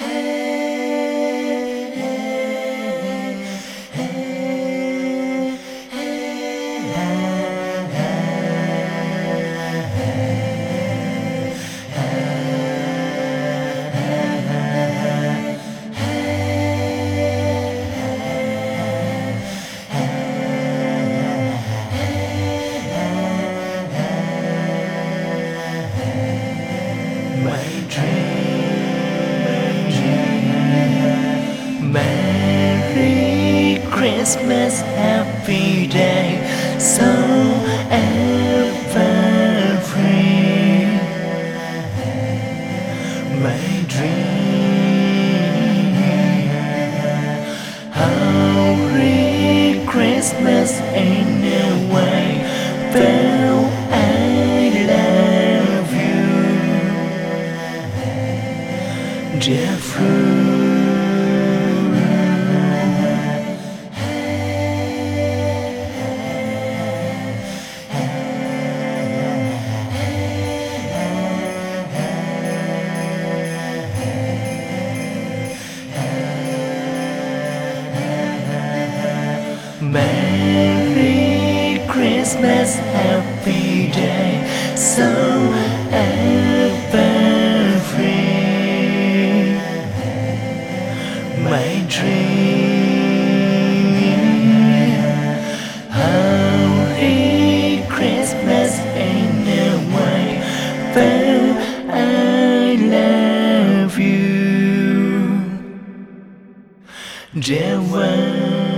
My Merry Christmas, happy day, so ever free. My dream, Merry Christmas anyway, though I love you. Jeffrey. Christmas, happy day, so ever free. My dream, Merry Christmas anyway, though I love you. Dear one.